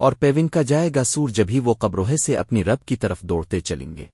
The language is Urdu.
اور پیون کا جائے گا سور جبھی وہ قبروہے سے اپنی رب کی طرف دوڑتے چلیں گے۔